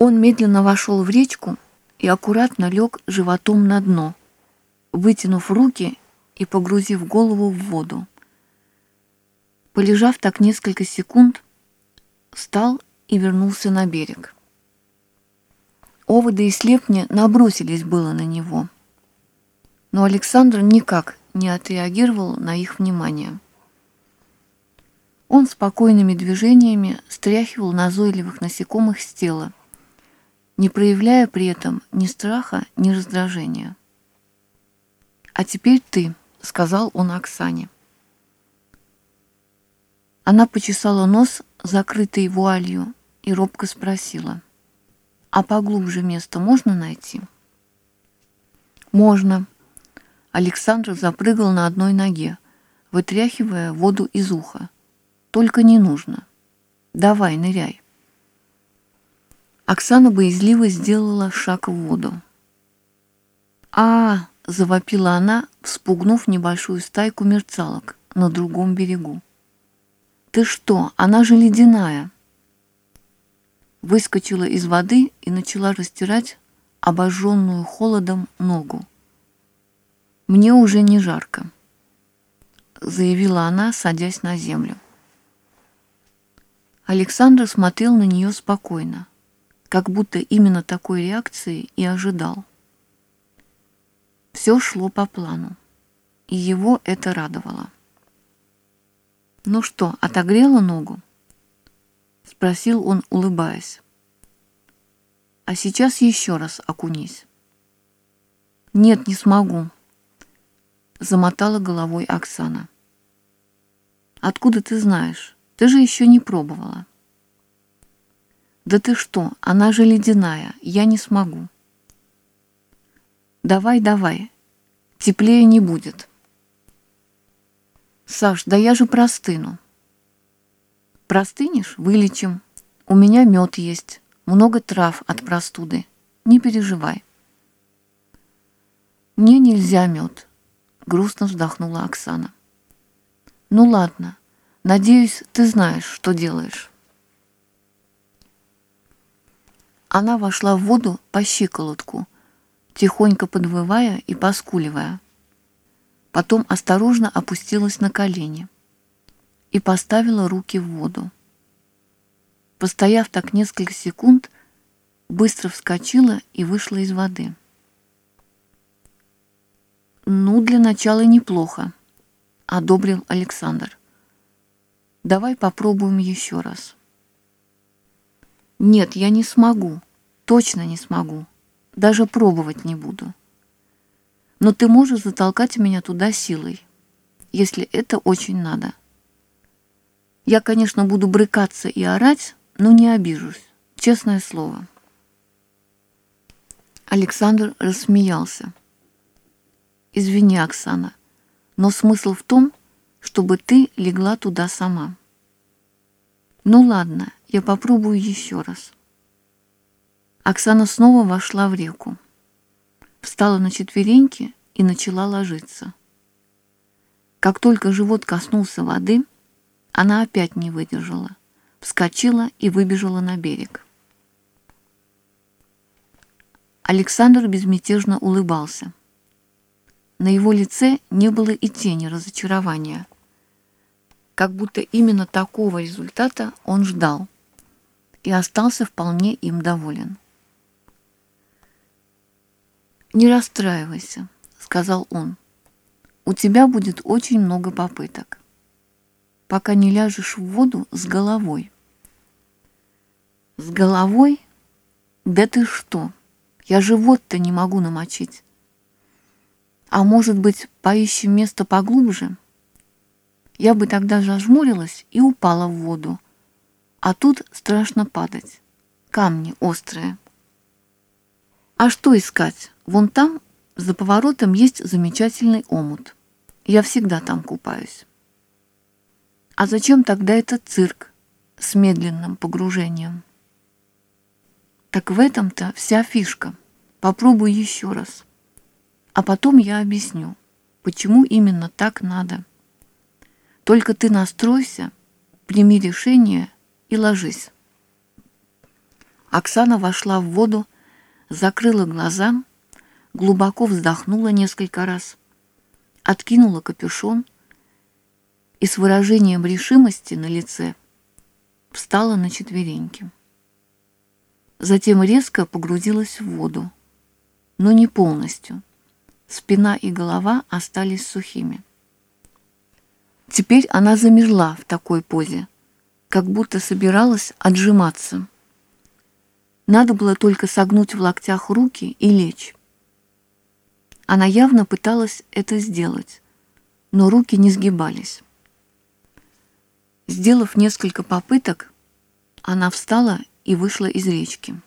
Он медленно вошел в речку и аккуратно лег животом на дно, вытянув руки и погрузив голову в воду. Полежав так несколько секунд, встал и вернулся на берег. Оводы и слепни набросились было на него, но Александр никак не отреагировал на их внимание. Он спокойными движениями стряхивал назойливых насекомых с тела, не проявляя при этом ни страха, ни раздражения. «А теперь ты», — сказал он Оксане. Она почесала нос, закрытый вуалью, и робко спросила, «А поглубже место можно найти?» «Можно». Александр запрыгал на одной ноге, вытряхивая воду из уха. «Только не нужно. Давай, ныряй». Оксана боязливо сделала шаг в воду. а, завопила она, вспугнув небольшую стайку мерцалок на другом берегу. «Ты что? Она же ледяная!» Выскочила из воды и начала растирать обожженную холодом ногу. «Мне уже не жарко», — заявила она, садясь на землю. Александр смотрел на нее спокойно как будто именно такой реакции и ожидал. Все шло по плану, и его это радовало. «Ну что, отогрела ногу?» — спросил он, улыбаясь. «А сейчас еще раз окунись». «Нет, не смогу», — замотала головой Оксана. «Откуда ты знаешь? Ты же еще не пробовала». «Да ты что, она же ледяная, я не смогу». «Давай, давай, теплее не будет». «Саш, да я же простыну». «Простынешь? Вылечим. У меня мед есть, много трав от простуды. Не переживай». «Мне нельзя мед», — грустно вздохнула Оксана. «Ну ладно, надеюсь, ты знаешь, что делаешь». Она вошла в воду по щиколотку, тихонько подвывая и поскуливая. Потом осторожно опустилась на колени и поставила руки в воду. Постояв так несколько секунд, быстро вскочила и вышла из воды. «Ну, для начала неплохо», — одобрил Александр. «Давай попробуем еще раз». Нет, я не смогу. Точно не смогу. Даже пробовать не буду. Но ты можешь затолкать меня туда силой, если это очень надо. Я, конечно, буду брыкаться и орать, но не обижусь. Честное слово. Александр рассмеялся. «Извини, Оксана, но смысл в том, чтобы ты легла туда сама». «Ну ладно, я попробую еще раз». Оксана снова вошла в реку, встала на четвереньки и начала ложиться. Как только живот коснулся воды, она опять не выдержала, вскочила и выбежала на берег. Александр безмятежно улыбался. На его лице не было и тени разочарования – как будто именно такого результата он ждал и остался вполне им доволен. «Не расстраивайся», — сказал он. «У тебя будет очень много попыток, пока не ляжешь в воду с головой». «С головой? Да ты что? Я живот-то не могу намочить. А может быть, поищем место поглубже?» Я бы тогда зажмурилась и упала в воду. А тут страшно падать. Камни острые. А что искать? Вон там, за поворотом, есть замечательный омут. Я всегда там купаюсь. А зачем тогда этот цирк с медленным погружением? Так в этом-то вся фишка. Попробуй еще раз. А потом я объясню, почему именно так надо. Только ты настройся, прими решение и ложись. Оксана вошла в воду, закрыла глаза, глубоко вздохнула несколько раз, откинула капюшон и с выражением решимости на лице встала на четвереньки. Затем резко погрузилась в воду, но не полностью. Спина и голова остались сухими. Теперь она замерла в такой позе, как будто собиралась отжиматься. Надо было только согнуть в локтях руки и лечь. Она явно пыталась это сделать, но руки не сгибались. Сделав несколько попыток, она встала и вышла из речки.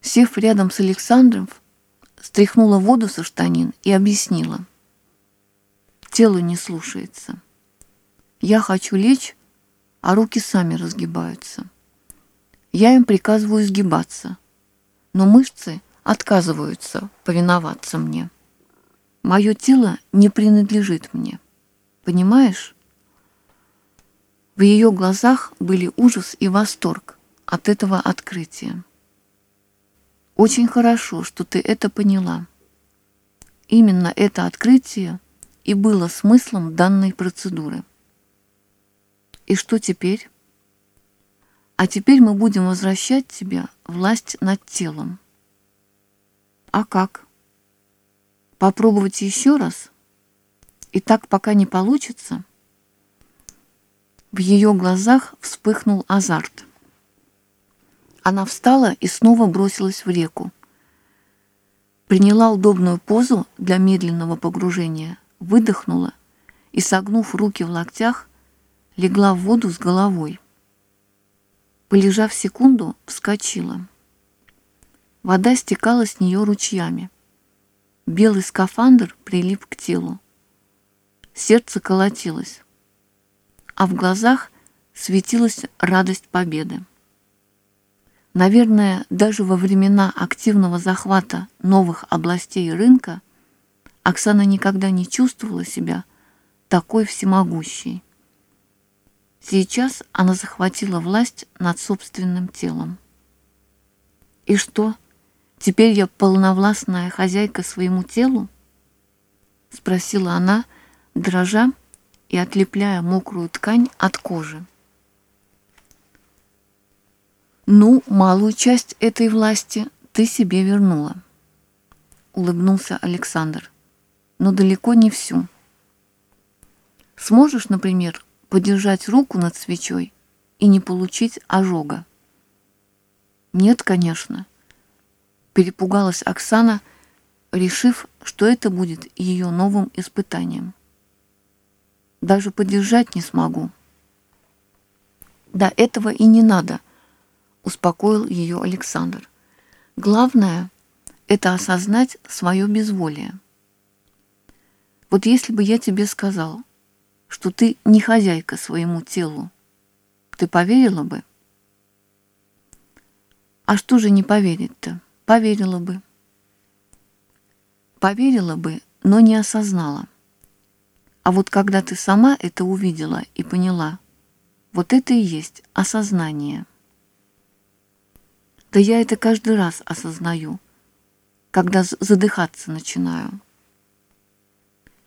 Сев рядом с Александром, стряхнула воду со штанин и объяснила. Тело не слушается. Я хочу лечь, а руки сами разгибаются. Я им приказываю сгибаться, но мышцы отказываются повиноваться мне. Мое тело не принадлежит мне. Понимаешь? В ее глазах были ужас и восторг от этого открытия. Очень хорошо, что ты это поняла. Именно это открытие и было смыслом данной процедуры. И что теперь? А теперь мы будем возвращать тебе власть над телом. А как? Попробовать еще раз? И так пока не получится? В ее глазах вспыхнул азарт. Она встала и снова бросилась в реку. Приняла удобную позу для медленного погружения, выдохнула и, согнув руки в локтях, легла в воду с головой. Полежав секунду, вскочила. Вода стекала с нее ручьями. Белый скафандр прилип к телу. Сердце колотилось, а в глазах светилась радость победы. Наверное, даже во времена активного захвата новых областей рынка Оксана никогда не чувствовала себя такой всемогущей. Сейчас она захватила власть над собственным телом. И что, теперь я полновластная хозяйка своему телу? Спросила она, дрожа и отлепляя мокрую ткань от кожи. Ну, малую часть этой власти ты себе вернула, улыбнулся Александр, но далеко не всю. Сможешь, например, подержать руку над свечой и не получить ожога? Нет, конечно. Перепугалась Оксана, решив, что это будет ее новым испытанием. Даже подержать не смогу. Да этого и не надо, успокоил ее Александр. Главное — это осознать свое безволие. Вот если бы я тебе сказал, что ты не хозяйка своему телу, ты поверила бы? А что же не поверить-то? Поверила бы. Поверила бы, но не осознала. А вот когда ты сама это увидела и поняла, вот это и есть осознание. Да я это каждый раз осознаю, когда задыхаться начинаю.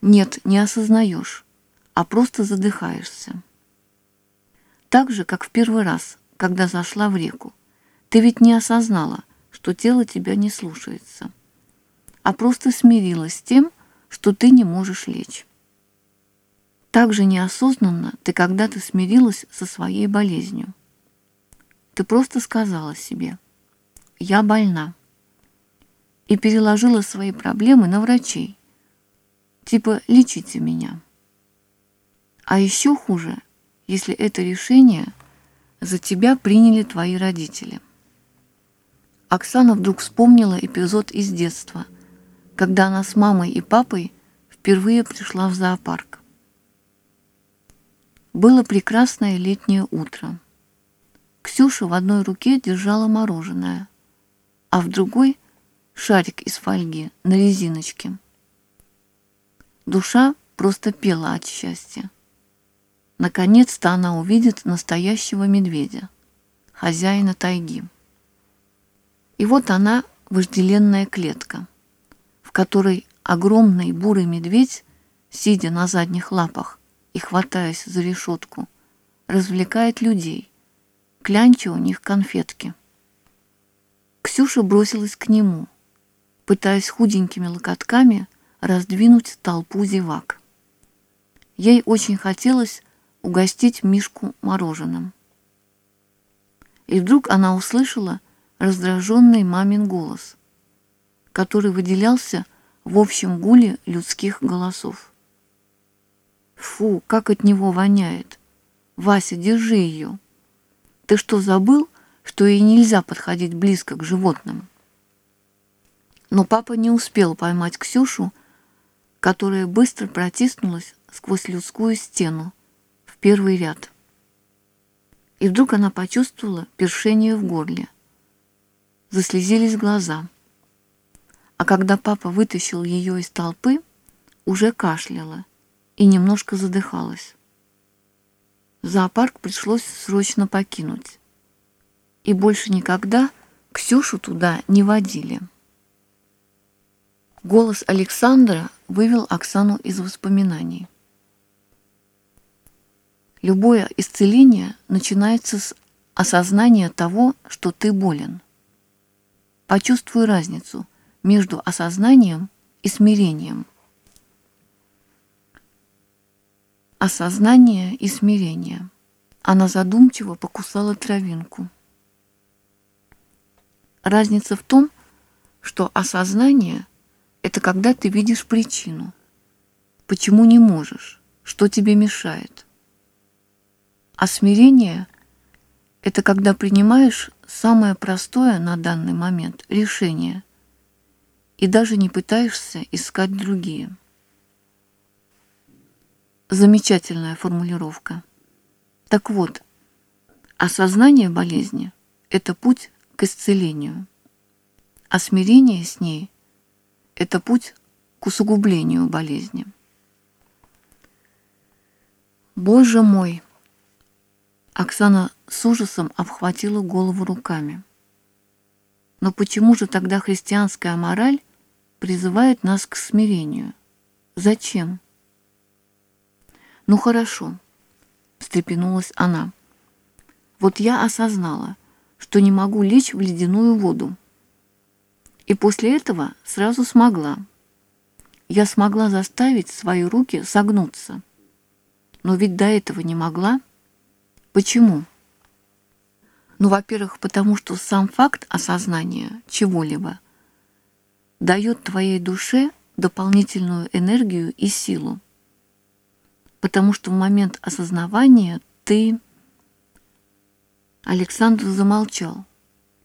Нет, не осознаешь а просто задыхаешься. Так же, как в первый раз, когда зашла в реку. Ты ведь не осознала, что тело тебя не слушается, а просто смирилась с тем, что ты не можешь лечь. Так же неосознанно ты когда-то смирилась со своей болезнью. Ты просто сказала себе «Я больна» и переложила свои проблемы на врачей. Типа «лечите меня». А еще хуже, если это решение за тебя приняли твои родители. Оксана вдруг вспомнила эпизод из детства, когда она с мамой и папой впервые пришла в зоопарк. Было прекрасное летнее утро. Ксюша в одной руке держала мороженое, а в другой — шарик из фольги на резиночке. Душа просто пела от счастья. Наконец-то она увидит настоящего медведя. хозяина тайги. И вот она, вожделенная клетка, в которой огромный бурый медведь, сидя на задних лапах и хватаясь за решетку, развлекает людей, клянча у них конфетки. Ксюша бросилась к нему, пытаясь худенькими локотками раздвинуть толпу зевак. Ей очень хотелось угостить Мишку мороженым. И вдруг она услышала раздраженный мамин голос, который выделялся в общем гуле людских голосов. «Фу, как от него воняет! Вася, держи ее! Ты что, забыл, что ей нельзя подходить близко к животным?» Но папа не успел поймать Ксюшу, которая быстро протиснулась сквозь людскую стену первый ряд. И вдруг она почувствовала першение в горле. Заслезились глаза. А когда папа вытащил ее из толпы, уже кашляла и немножко задыхалась. Зоопарк пришлось срочно покинуть. И больше никогда Ксюшу туда не водили. Голос Александра вывел Оксану из воспоминаний. Любое исцеление начинается с осознания того, что ты болен. Почувствуй разницу между осознанием и смирением. Осознание и смирение. Она задумчиво покусала травинку. Разница в том, что осознание – это когда ты видишь причину. Почему не можешь? Что тебе мешает? А смирение – это когда принимаешь самое простое на данный момент решение и даже не пытаешься искать другие. Замечательная формулировка. Так вот, осознание болезни – это путь к исцелению, а смирение с ней – это путь к усугублению болезни. Боже мой! Оксана с ужасом обхватила голову руками. Но почему же тогда христианская мораль призывает нас к смирению? Зачем? Ну хорошо, встрепенулась она. Вот я осознала, что не могу лечь в ледяную воду. И после этого сразу смогла. Я смогла заставить свои руки согнуться. Но ведь до этого не могла. Почему? Ну, во-первых, потому что сам факт осознания чего-либо дает твоей душе дополнительную энергию и силу. Потому что в момент осознавания ты... Александр замолчал,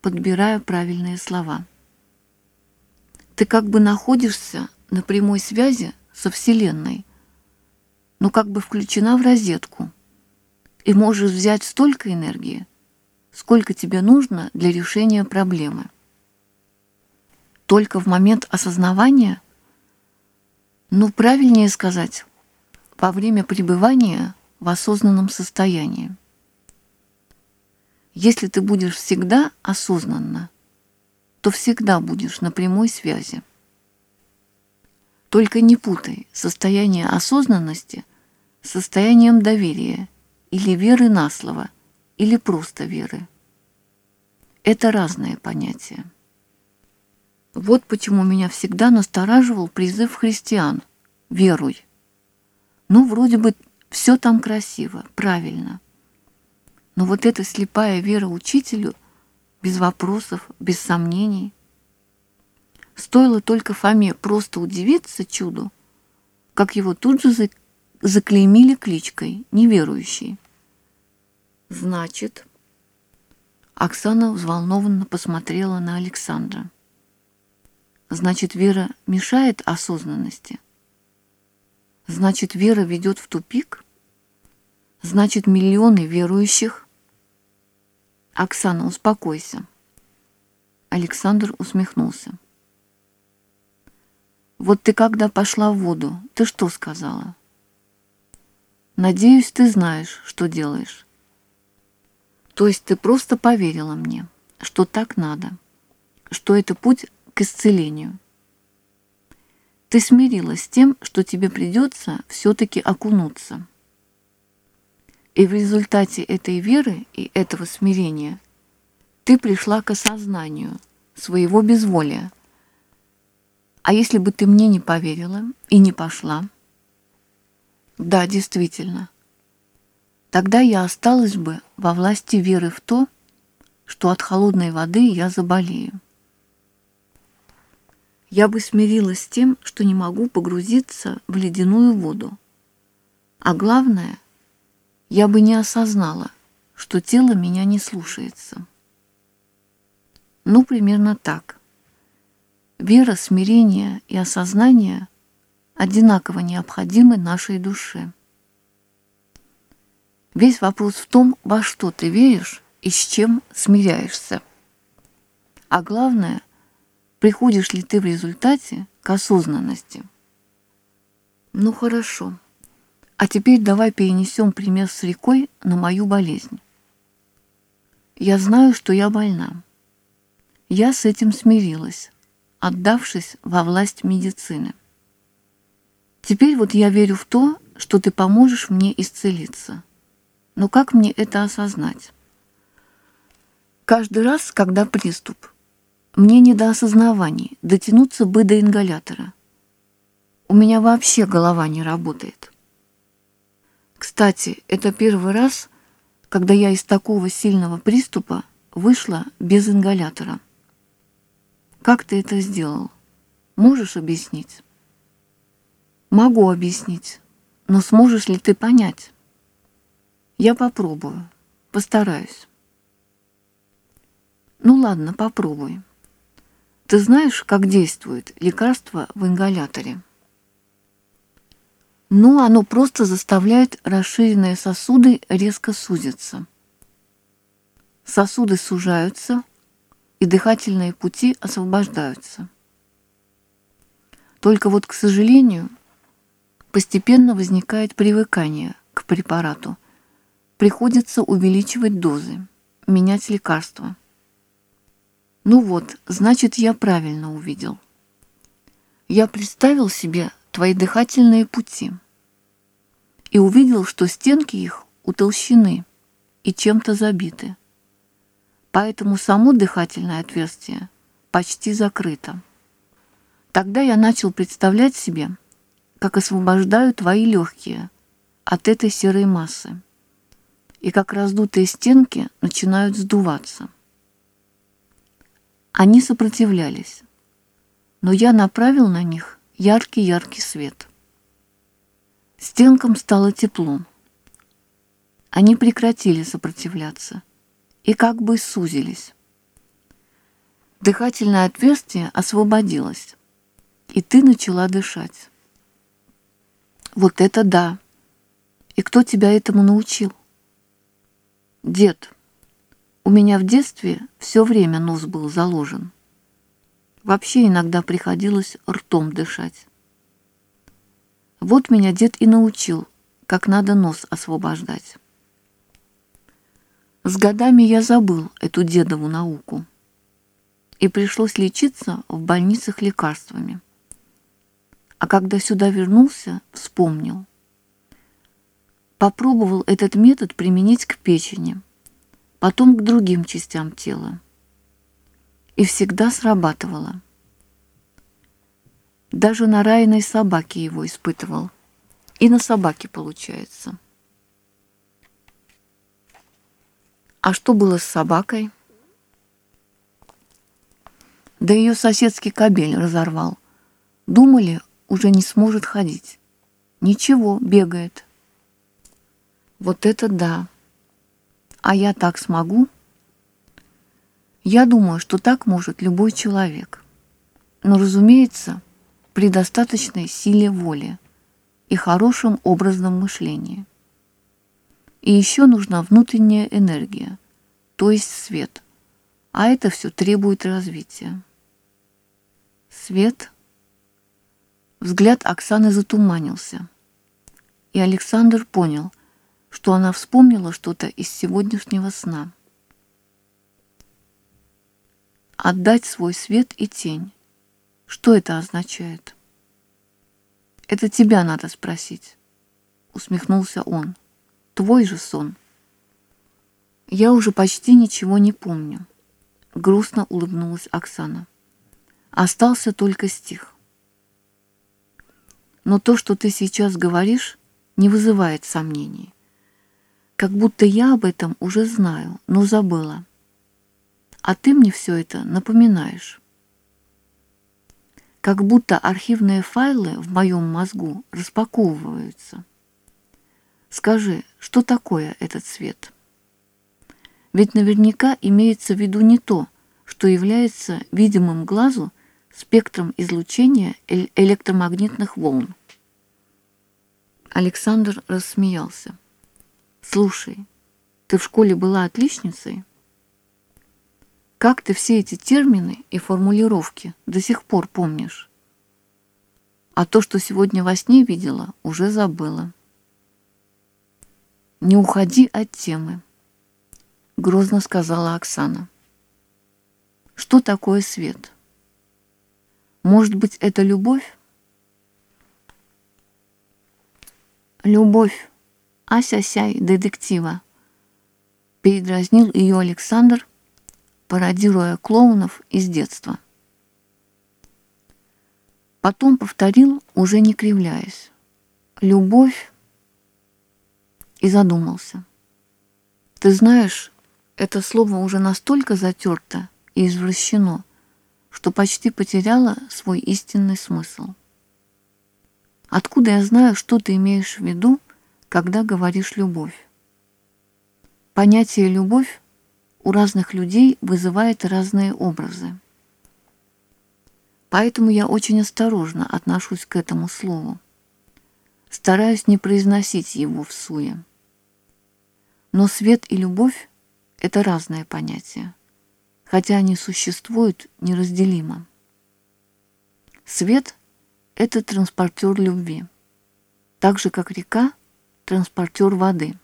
подбирая правильные слова. Ты как бы находишься на прямой связи со Вселенной, но как бы включена в розетку – и можешь взять столько энергии, сколько тебе нужно для решения проблемы. Только в момент осознавания, ну, правильнее сказать, во время пребывания в осознанном состоянии. Если ты будешь всегда осознанно, то всегда будешь на прямой связи. Только не путай состояние осознанности с состоянием доверия или веры на слово, или просто веры. Это разные понятия. Вот почему меня всегда настораживал призыв христиан «Веруй». Ну, вроде бы все там красиво, правильно. Но вот эта слепая вера учителю, без вопросов, без сомнений. Стоило только Фоме просто удивиться чуду, как его тут же заклеймили кличкой «неверующий». «Значит...» Оксана взволнованно посмотрела на Александра. «Значит, вера мешает осознанности? Значит, вера ведет в тупик? Значит, миллионы верующих...» «Оксана, успокойся». Александр усмехнулся. «Вот ты когда пошла в воду, ты что сказала?» «Надеюсь, ты знаешь, что делаешь». То есть ты просто поверила мне, что так надо, что это путь к исцелению. Ты смирилась с тем, что тебе придется все-таки окунуться. И в результате этой веры и этого смирения ты пришла к осознанию своего безволия. А если бы ты мне не поверила и не пошла? Да, действительно. Тогда я осталась бы во власти веры в то, что от холодной воды я заболею. Я бы смирилась с тем, что не могу погрузиться в ледяную воду. А главное, я бы не осознала, что тело меня не слушается. Ну, примерно так. Вера, смирение и осознание одинаково необходимы нашей душе. Весь вопрос в том, во что ты веришь и с чем смиряешься. А главное, приходишь ли ты в результате к осознанности. Ну хорошо. А теперь давай перенесем пример с рекой на мою болезнь. Я знаю, что я больна. Я с этим смирилась, отдавшись во власть медицины. Теперь вот я верю в то, что ты поможешь мне исцелиться. Но как мне это осознать? Каждый раз, когда приступ, мне не до осознаваний, дотянуться бы до ингалятора. У меня вообще голова не работает. Кстати, это первый раз, когда я из такого сильного приступа вышла без ингалятора. Как ты это сделал? Можешь объяснить? Могу объяснить, но сможешь ли ты понять? Я попробую, постараюсь. Ну ладно, попробуй. Ты знаешь, как действует лекарство в ингаляторе? Ну, оно просто заставляет расширенные сосуды резко сузиться. Сосуды сужаются, и дыхательные пути освобождаются. Только вот, к сожалению, постепенно возникает привыкание к препарату – Приходится увеличивать дозы, менять лекарства. Ну вот, значит, я правильно увидел. Я представил себе твои дыхательные пути и увидел, что стенки их утолщены и чем-то забиты. Поэтому само дыхательное отверстие почти закрыто. Тогда я начал представлять себе, как освобождаю твои легкие от этой серой массы и как раздутые стенки начинают сдуваться. Они сопротивлялись, но я направил на них яркий-яркий свет. Стенкам стало тепло. Они прекратили сопротивляться и как бы сузились. Дыхательное отверстие освободилось, и ты начала дышать. Вот это да! И кто тебя этому научил? Дед, у меня в детстве все время нос был заложен. Вообще иногда приходилось ртом дышать. Вот меня дед и научил, как надо нос освобождать. С годами я забыл эту дедову науку. И пришлось лечиться в больницах лекарствами. А когда сюда вернулся, вспомнил – Попробовал этот метод применить к печени, потом к другим частям тела. И всегда срабатывало. Даже на райной собаке его испытывал. И на собаке получается. А что было с собакой? Да ее соседский кабель разорвал. Думали, уже не сможет ходить. Ничего, бегает. Вот это да. А я так смогу? Я думаю, что так может любой человек. Но, разумеется, при достаточной силе воли и хорошем образном мышлении. И еще нужна внутренняя энергия, то есть свет. А это все требует развития. Свет. Взгляд Оксаны затуманился. И Александр понял, что она вспомнила что-то из сегодняшнего сна. отдать свой свет и тень. Что это означает? Это тебя надо спросить, усмехнулся он. Твой же сон. Я уже почти ничего не помню. Грустно улыбнулась Оксана. Остался только стих. Но то, что ты сейчас говоришь, не вызывает сомнений. Как будто я об этом уже знаю, но забыла. А ты мне все это напоминаешь. Как будто архивные файлы в моем мозгу распаковываются. Скажи, что такое этот цвет? Ведь наверняка имеется в виду не то, что является видимым глазу спектром излучения электромагнитных волн. Александр рассмеялся. «Слушай, ты в школе была отличницей? Как ты все эти термины и формулировки до сих пор помнишь? А то, что сегодня во сне видела, уже забыла». «Не уходи от темы», — грозно сказала Оксана. «Что такое свет? Может быть, это любовь?» «Любовь, ася-сяй, детектива!» Передразнил ее Александр, пародируя клоунов из детства. Потом повторил, уже не кривляясь. «Любовь...» И задумался. «Ты знаешь, это слово уже настолько затерто и извращено, что почти потеряло свой истинный смысл». Откуда я знаю, что ты имеешь в виду, когда говоришь «любовь»? Понятие «любовь» у разных людей вызывает разные образы. Поэтому я очень осторожно отношусь к этому слову. Стараюсь не произносить его в суе. Но свет и любовь — это разные понятия, хотя они существуют неразделимо. Свет это транспортер любви, так же как река – транспортер воды.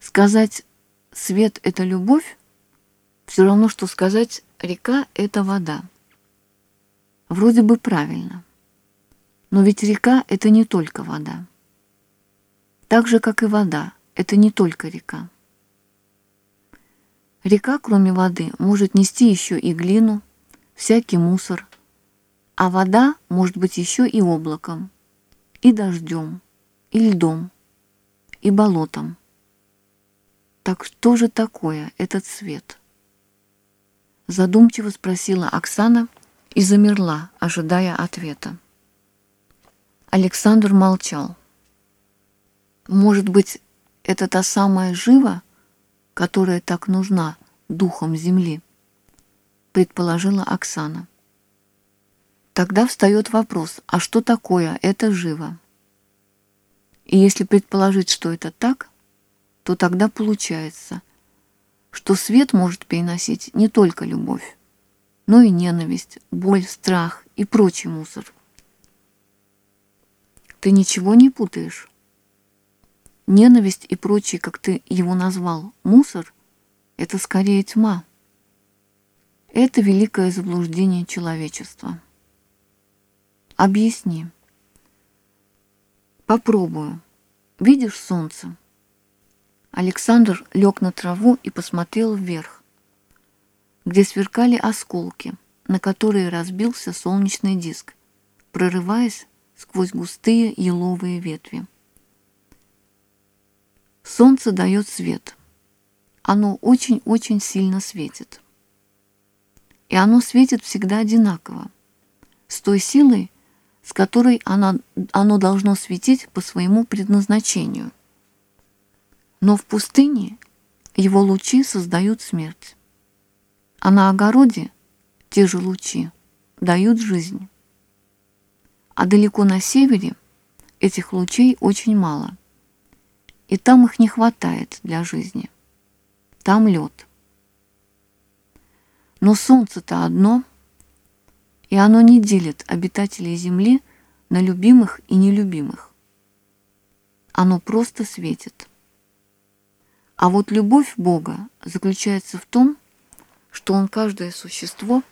Сказать «свет – это любовь» все равно, что сказать «река – это вода». Вроде бы правильно, но ведь река – это не только вода. Так же, как и вода, это не только река. Река, кроме воды, может нести еще и глину, всякий мусор, а вода может быть еще и облаком, и дождем, и льдом, и болотом. Так что же такое этот цвет? Задумчиво спросила Оксана и замерла, ожидая ответа. Александр молчал. Может быть, это та самая жива, которая так нужна духом земли, предположила Оксана. Тогда встает вопрос, а что такое это живо? И если предположить, что это так, то тогда получается, что свет может переносить не только любовь, но и ненависть, боль, страх и прочий мусор. Ты ничего не путаешь? Ненависть и прочий, как ты его назвал, мусор — это скорее тьма. Это великое заблуждение человечества. Объясни. Попробую. Видишь солнце? Александр лег на траву и посмотрел вверх, где сверкали осколки, на которые разбился солнечный диск, прорываясь сквозь густые еловые ветви. Солнце дает свет. Оно очень-очень сильно светит. И оно светит всегда одинаково, с той силой, с которой она, оно должно светить по своему предназначению. Но в пустыне его лучи создают смерть, а на огороде те же лучи дают жизнь. А далеко на севере этих лучей очень мало, и там их не хватает для жизни. Там лед. Но солнце-то одно — и оно не делит обитателей Земли на любимых и нелюбимых. Оно просто светит. А вот любовь Бога заключается в том, что он каждое существо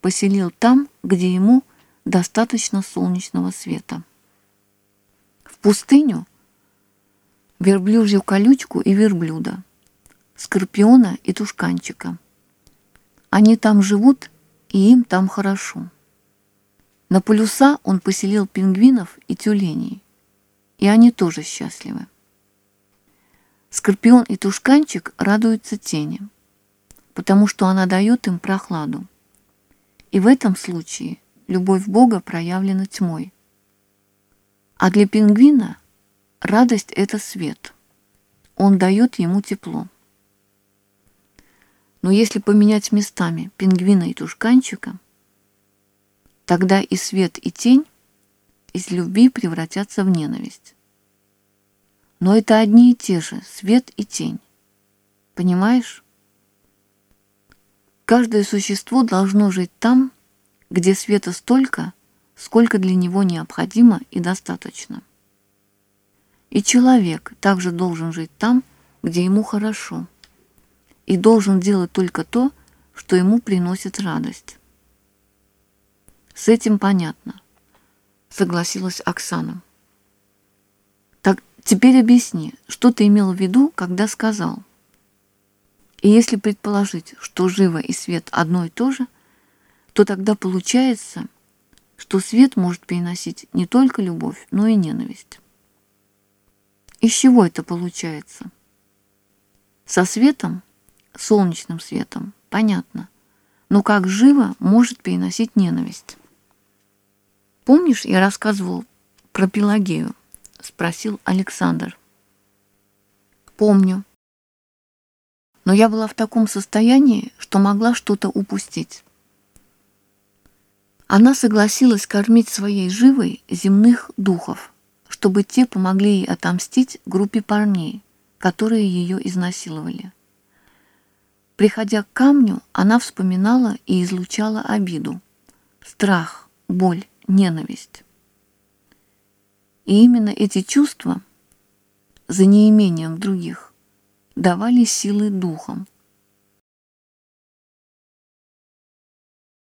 поселил там, где ему достаточно солнечного света. В пустыню верблюжью колючку и верблюда, скорпиона и тушканчика. Они там живут, и им там хорошо. На полюса он поселил пингвинов и тюленей, и они тоже счастливы. Скорпион и тушканчик радуются тени, потому что она дает им прохладу. И в этом случае любовь Бога проявлена тьмой. А для пингвина радость — это свет. Он дает ему тепло. Но если поменять местами пингвина и тушканчика, тогда и свет, и тень из любви превратятся в ненависть. Но это одни и те же, свет и тень. Понимаешь? Каждое существо должно жить там, где света столько, сколько для него необходимо и достаточно. И человек также должен жить там, где ему хорошо, и должен делать только то, что ему приносит радость. С этим понятно, согласилась Оксана. Теперь объясни, что ты имел в виду, когда сказал. И если предположить, что живо и свет одно и то же, то тогда получается, что свет может переносить не только любовь, но и ненависть. Из чего это получается? Со светом, солнечным светом, понятно. Но как живо может переносить ненависть? Помнишь, я рассказывал про Пелагею? — спросил Александр. «Помню. Но я была в таком состоянии, что могла что-то упустить. Она согласилась кормить своей живой земных духов, чтобы те помогли ей отомстить группе парней, которые ее изнасиловали. Приходя к камню, она вспоминала и излучала обиду, страх, боль, ненависть. И именно эти чувства, за неимением других, давали силы духам,